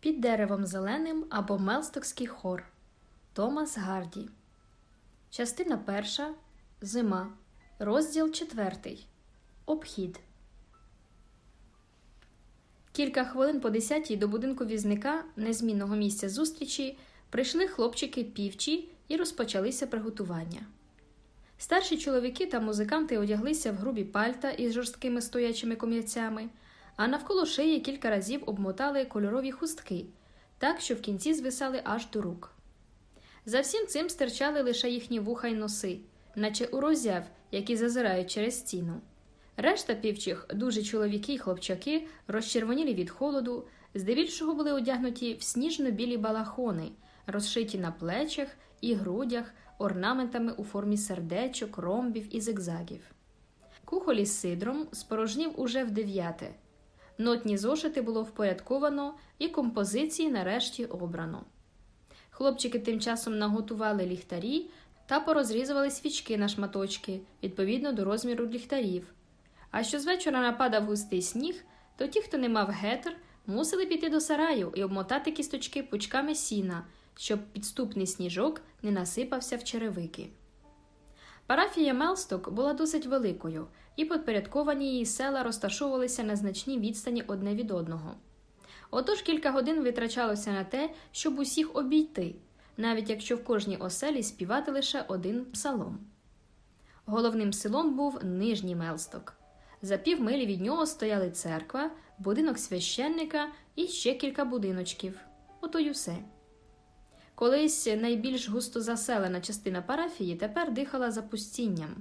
Під деревом зеленим або Мелстокський хор Томас Гарді. Частина перша. Зима. Розділ четвертий. Обхід. Кілька хвилин по десятій до будинку візника, незмінного місця зустрічі, прийшли хлопчики півчі і розпочалися приготування. Старші чоловіки та музиканти одяглися в грубі пальта із жорсткими стоячими комірцями, а навколо шиї кілька разів обмотали кольорові хустки, так що в кінці звисали аж до рук. За всім цим стирчали лише їхні вуха й носи, наче у роззяв, які зазирають через стіну. Решта півчих, дуже чоловіки й хлопчаки, розчервонілі від холоду, здебільшого були одягнуті в сніжно-білі балахони, розшиті на плечах і грудях орнаментами у формі сердечок, ромбів і зигзагів. Кухолі з сидром спорожнів уже в дев'яте. Нотні зошити було впорядковано і композиції нарешті обрано. Хлопчики тим часом наготували ліхтарі та порозрізували свічки на шматочки відповідно до розміру ліхтарів. А що з вечора нападав густий сніг, то ті, хто не мав гетер, мусили піти до сараю і обмотати кісточки пучками сіна, щоб підступний сніжок не насипався в черевики. Парафія Мелсток була досить великою, і підпорядковані її села розташовувалися на значній відстані одне від одного. Отож кілька годин витрачалося на те, щоб усіх обійти, навіть якщо в кожній оселі співати лише один псалом. Головним селом був Нижній Мелсток. За півмилі від нього стояли церква, будинок священника і ще кілька будиночків. Ото й усе. Колись найбільш густо заселена частина парафії тепер дихала запустінням.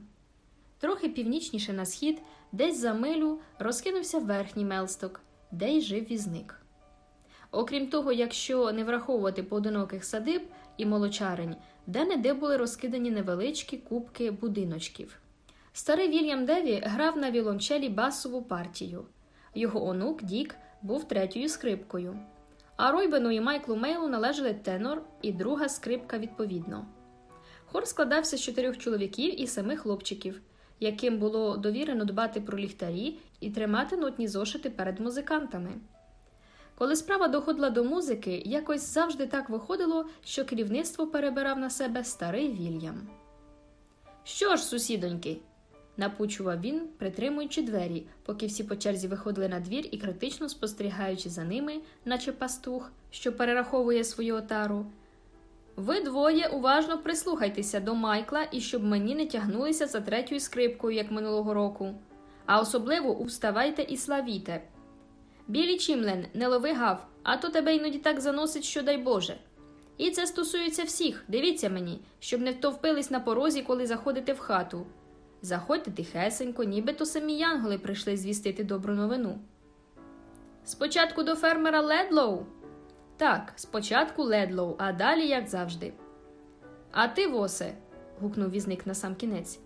Трохи північніше на схід, десь за милю, розкинувся верхній мелсток, де й жив візник. Окрім того, якщо не враховувати поодиноких садиб і молочарень, де не де були розкидані невеличкі кубки будиночків. Старий Вільям Деві грав на вілончелі басову партію. Його онук Дік був третьою скрипкою. А Ройбену і Майклу Мейлу належали тенор і друга скрипка відповідно. Хор складався з чотирьох чоловіків і семи хлопчиків, яким було довірено дбати про ліхтарі і тримати нотні зошити перед музикантами. Коли справа доходила до музики, якось завжди так виходило, що керівництво перебирав на себе старий Вільям. Що ж, сусідоньки? Напучував він, притримуючи двері, поки всі по черзі виходили на двір і критично спостерігаючи за ними, наче пастух, що перераховує свою отару. Ви двоє уважно прислухайтеся до Майкла і щоб мені не тягнулися за третьою скрипкою, як минулого року. А особливо уставайте і славіте. Білі Чімлен, не лови гав, а то тебе іноді так заносить, що дай Боже. І це стосується всіх, дивіться мені, щоб не втовпились на порозі, коли заходите в хату. Заходьте тихесенько, нібито самі янголи прийшли звістити добру новину. Спочатку до фермера Ледлоу? Так, спочатку Ледлоу, а далі, як завжди. А ти, восе, гукнув візник на сам кінець.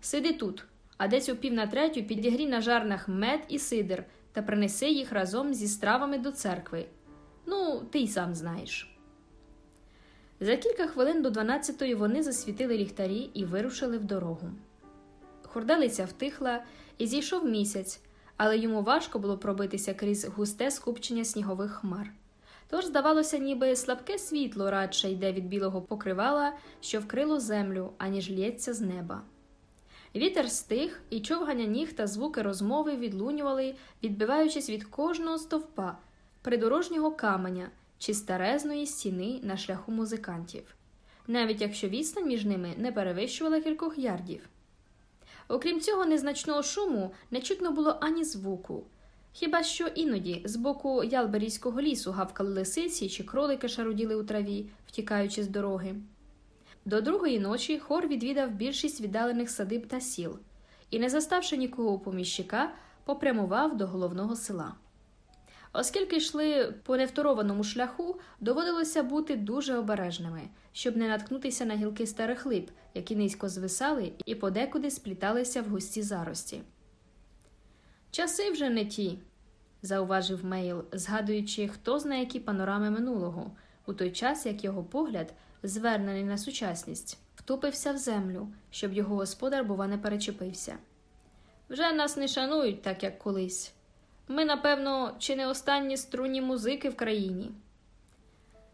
Сиди тут, а десь о пів на третю підігрій на жарнах мед і сидр та принеси їх разом зі стравами до церкви. Ну, ти й сам знаєш. За кілька хвилин до дванадцятої вони засвітили ліхтарі і вирушили в дорогу. Хурделиця втихла і зійшов місяць, але йому важко було пробитися крізь густе скупчення снігових хмар. Тож, здавалося, ніби слабке світло радше йде від білого покривала, що вкрило землю, аніж лється з неба. Вітер стих, і човгання ніг та звуки розмови відлунювали, відбиваючись від кожного стовпа, придорожнього каменя чи старезної стіни на шляху музикантів, навіть якщо відстань між ними не перевищувала кількох ярдів. Окрім цього незначного шуму, не чутно було ані звуку. Хіба що іноді з боку Ялберійського лісу гавкали лисиці чи кролики шаруділи у траві, втікаючи з дороги. До другої ночі хор відвідав більшість віддалених садиб та сіл і, не заставши нікого у поміщика, попрямував до головного села. Оскільки йшли по невторованому шляху, доводилося бути дуже обережними, щоб не наткнутися на гілки старих лип, які низько звисали і подекуди спліталися в густі зарості. Часи вже не ті, зауважив Мейл, згадуючи, хто знає які панорами минулого, у той час як його погляд, звернений на сучасність, втупився в землю, щоб його господар, бува, не перечепився. Вже нас не шанують так, як колись. Ми, напевно, чи не останні струнні музики в країні.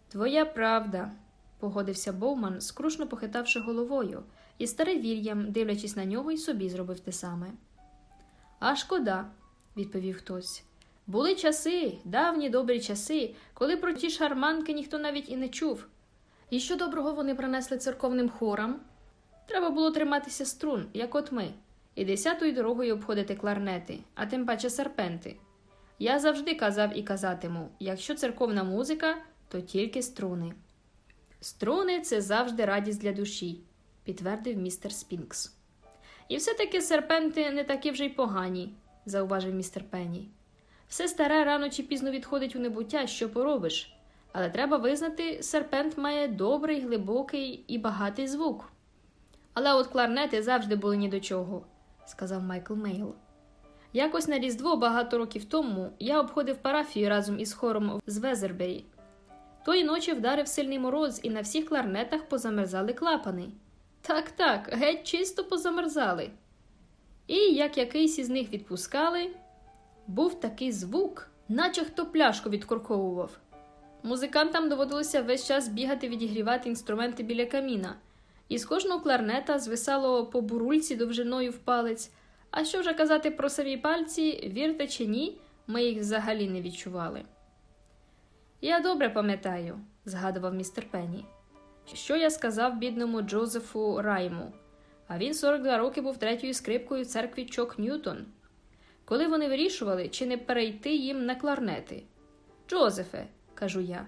Твоя правда, погодився Боуман, скрушно похитавши головою, і старий Вільям, дивлячись на нього, й собі зробив те саме. А шкода, відповів хтось. Були часи, давні добрі часи, коли про ті шарманки ніхто навіть і не чув. І що доброго вони принесли церковним хорам? Треба було триматися струн, як от ми, і десятою дорогою обходити кларнети, а тим паче серпенти. Я завжди казав і казатиму якщо церковна музика, то тільки струни. Струни це завжди радість для душі, підтвердив містер Спінкс. І все-таки серпенти не такі вже й погані, зауважив містер Пенні. Все старе рано чи пізно відходить у небуття, що поробиш. Але треба визнати, серпент має добрий, глибокий і багатий звук. Але от кларнети завжди були ні до чого, сказав Майкл Мейл. Якось на Різдво багато років тому я обходив парафію разом із хором з Везербері. Тої ночі вдарив сильний мороз, і на всіх кларнетах позамерзали клапани. Так, так, геть чисто позамерзали. І як якийсь із них відпускали, був такий звук, наче хто пляшку відкорковував. Музикантам доводилося весь час бігати відігрівати інструменти біля каміна, і з кожного кларнета звисало по бурульці довжиною в палець. А що вже казати про самі пальці, вірте чи ні, ми їх взагалі не відчували. Я добре пам'ятаю, згадував містер Пенні, що я сказав бідному Джозефу Райму, а він 42 роки був третьою скрипкою церкві Чок Ньютон. Коли вони вирішували, чи не перейти їм на кларнети. Джозефе, кажу я,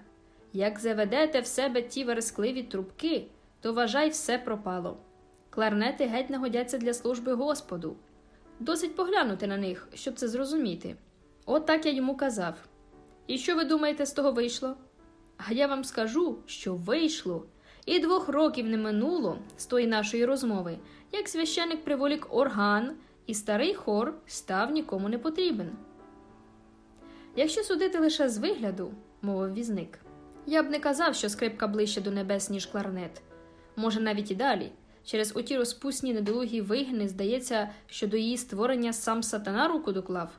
як заведете в себе ті верескливі трубки, то вважай, все пропало. Кларнети геть не годяться для служби Господу. Досить поглянути на них, щоб це зрозуміти. От так я йому казав. І що ви думаєте, з того вийшло? А я вам скажу, що вийшло. І двох років не минуло з тої нашої розмови, як священик приволік орган, і старий хор став нікому не потрібен. Якщо судити лише з вигляду, мовив візник, я б не казав, що скрипка ближче до небес, ніж кларнет. Може, навіть і далі. Через оті розпусні недолугі вигини здається, що до її створення сам сатана руку доклав.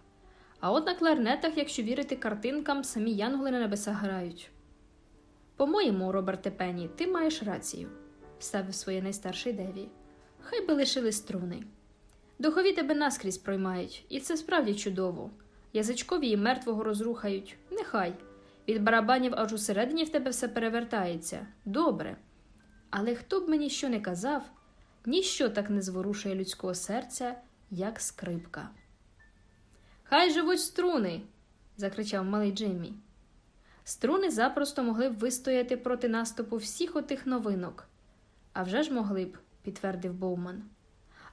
А от на кларнетах, якщо вірити картинкам, самі янголи на небесах грають. По-моєму, Роберте Пенні, ти маєш рацію, ставив своє найстарший Деві. Хай би лишили струни. Духові тебе наскрізь проймають, і це справді чудово. Язичкові і мертвого розрухають. Нехай. Від барабанів аж усередині в тебе все перевертається. Добре. Але хто б мені що не казав, ніщо так не зворушує людського серця, як скрипка. Хай живуть струни. закричав малий Джиммі. Струни запросто могли б вистояти проти наступу всіх отих новинок. «А вже ж могли б, підтвердив Боуман.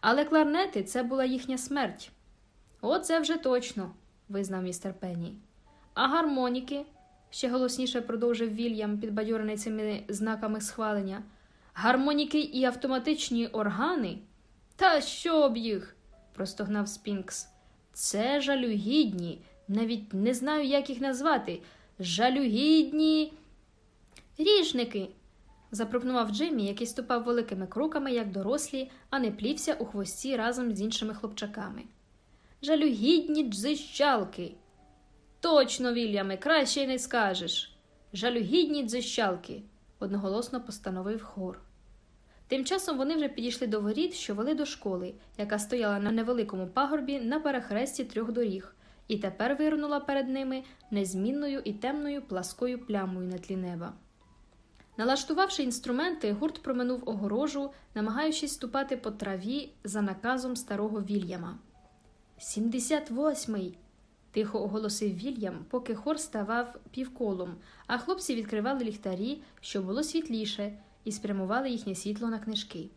Але кларнети це була їхня смерть. Оце вже точно, визнав містер Пенні. А гармоніки, ще голосніше продовжив Вільям, підбадьорений цими знаками схвалення. Гармоніки і автоматичні органи? Та що б їх? простогнав Спінкс. Це жалюгідні, навіть не знаю, як їх назвати. Жалюгідні. Ріжники. запропонував Джиммі, який ступав великими кроками, як дорослі, а не плівся у хвості разом з іншими хлопчаками. Жалюгідні дзищалки. Точно, Вільяме, краще й не скажеш. Жалюгідні дзищалки, одноголосно постановив хор. Тим часом вони вже підійшли до воріт, що вели до школи, яка стояла на невеликому пагорбі на перехресті трьох доріг, і тепер вирнула перед ними незмінною і темною пласкою плямою на тлі неба. Налаштувавши інструменти, гурт проминув огорожу, намагаючись ступати по траві за наказом старого Вільяма. Сімдесят восьмий. Тихо оголосив Вільям, поки хор ставав півколом, а хлопці відкривали ліхтарі, щоб було світліше, і спрямували їхнє світло на книжки.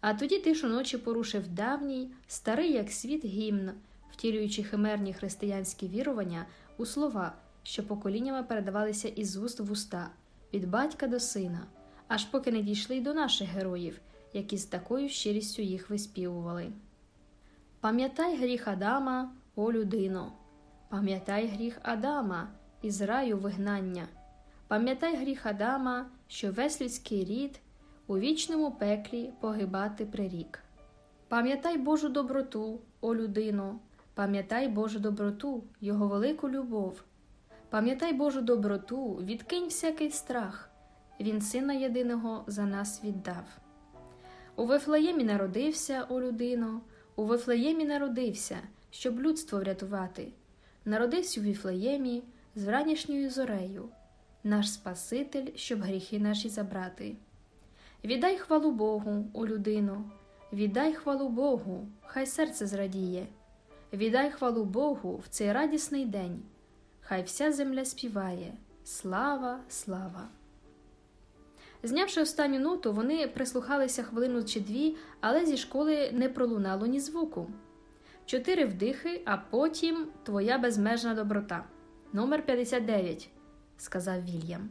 А тоді тишу ночі порушив давній, старий як світ гімн, втілюючи химерні християнські вірування у слова, що поколіннями передавалися із уст в уста, від батька до сина, аж поки не дійшли й до наших героїв, які з такою щирістю їх виспівували. Пам'ятай гріх Адама, о людино, пам'ятай гріх Адама, із раю вигнання, пам'ятай гріх Адама, що весь людський рід у вічному пеклі погибати прирік. Пам'ятай Божу доброту, о людино, пам'ятай Божу доброту, Його велику любов. Пам'ятай Божу доброту, відкинь всякий страх. Він сина єдиного за нас віддав. У Вифлеємі народився, о людино, у Вифлеємі народився, щоб людство врятувати. Народився у Віфлеємі з вранішньою зорею, наш Спаситель, щоб гріхи наші забрати. Віддай хвалу Богу, о людино, віддай хвалу Богу, хай серце зрадіє. Віддай хвалу Богу в цей радісний день, хай вся земля співає. Слава, слава! Знявши останню ноту, вони прислухалися хвилину чи дві, але зі школи не пролунало ні звуку. Чотири вдихи, а потім твоя безмежна доброта. Номер 59, сказав Вільям.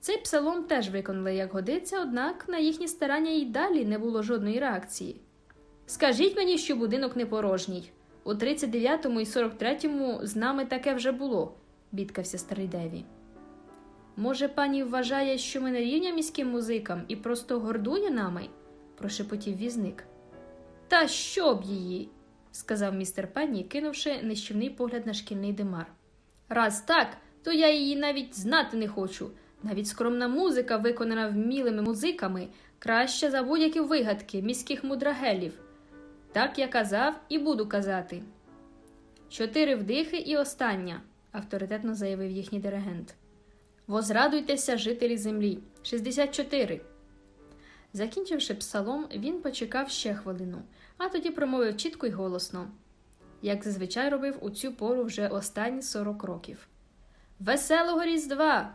Цей псалом теж виконали, як годиться, однак на їхні старання й далі не було жодної реакції. Скажіть мені, що будинок не порожній. У 39-му і 43-му з нами таке вже було, бідкався старий Деві. Може, пані вважає, що ми не рівня міським музикам і просто гордує нами? прошепотів візник. Та що б її? Сказав містер Пенні, кинувши нищівний погляд на шкільний димар. Раз так, то я її навіть знати не хочу. Навіть скромна музика, виконана вмілими музиками, краща за будь-які вигадки міських мудрагелів. Так я казав і буду казати. Чотири вдихи і остання, авторитетно заявив їхній диригент. Возрадуйтеся, жителі землі. 64. Закінчивши псалом, він почекав ще хвилину, а тоді промовив чітко й голосно, як зазвичай робив у цю пору вже останні 40 років. Веселого Різдва!